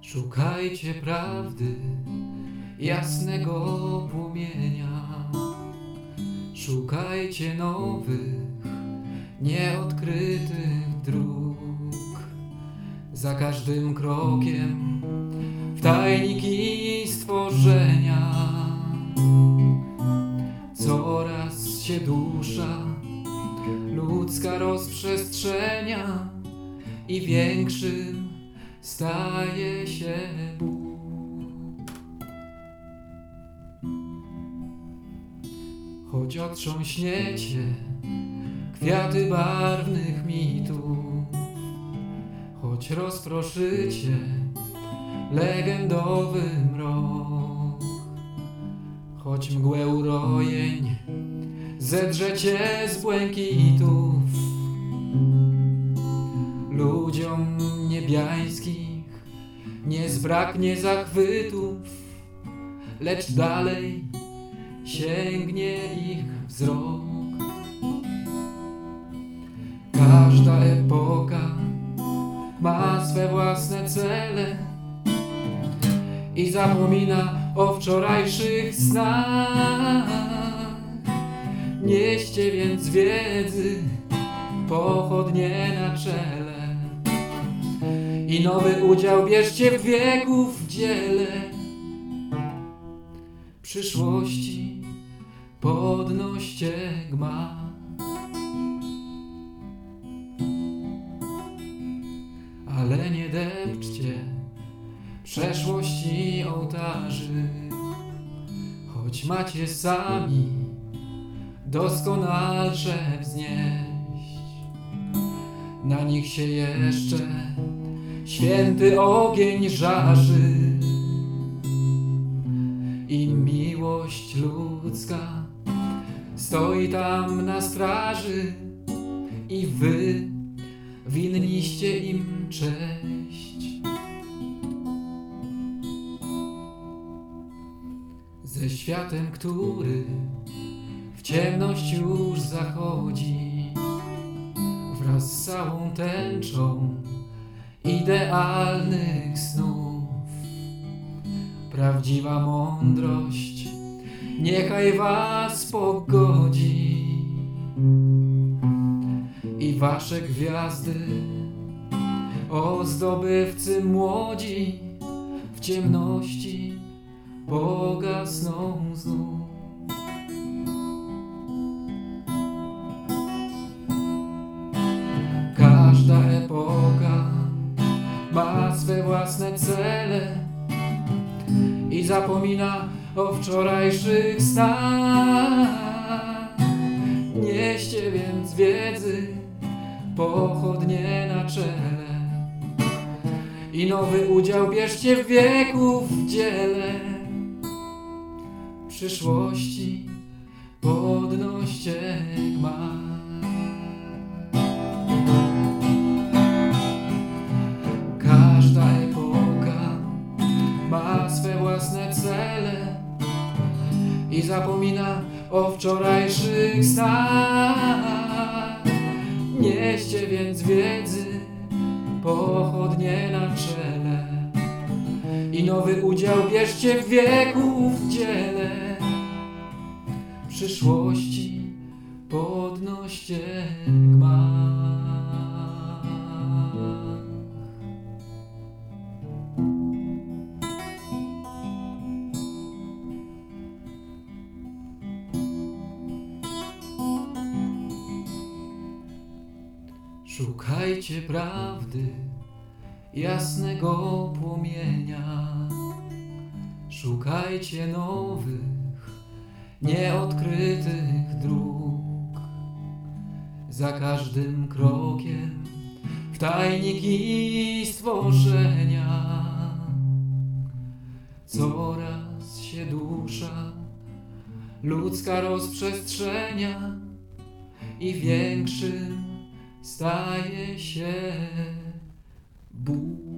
Szukajcie prawdy, jasnego płomienia. Szukajcie nowych, nieodkrytych dróg. Za każdym krokiem w tajniki stworzenia coraz się dusza ludzka rozprzestrzenia i większym staje się Bóg. Choć otrząśniecie kwiaty barwnych mitów, choć rozproszycie legendowy mrok, choć mgłę urojeń zedrzecie z błękitów, ludziom niebiańskich nie zbraknie zachwytów, lecz dalej sięgnie ich wzrok. Każda epoka i zapomina o wczorajszych snach. Nieście więc wiedzy pochodnie na czele i nowy udział bierzcie w wieków w dziele przyszłości podnoście gmach. Ale nie depczcie przeszłości ołtarzy, choć macie sami doskonalsze wznieść. Na nich się jeszcze święty ogień żarzy i miłość ludzka stoi tam na straży i wy winniście im cześć. Ze światem, który w ciemność już zachodzi, wraz z całą tęczą idealnych snów. Prawdziwa mądrość niechaj was pogodzi wasze gwiazdy, o zdobywcy młodzi, w ciemności pogasną znów. Każda epoka ma swe własne cele i zapomina o wczorajszych snach. Nieście więc wiedzy pochodnie na czele i nowy udział bierzcie w wieków w dziele przyszłości podnoście gmach. Każda epoka ma swe własne cele i zapomina o wczorajszych snach. Nieście więc wiedzy pochodnie na czele i nowy udział bierzcie w wieku w dziele przyszłości podnoście gmach. Szukajcie prawdy, jasnego płomienia. Szukajcie nowych, nieodkrytych dróg. Za każdym krokiem w tajniki stworzenia coraz się dusza ludzka rozprzestrzenia i większym staje się Bóg.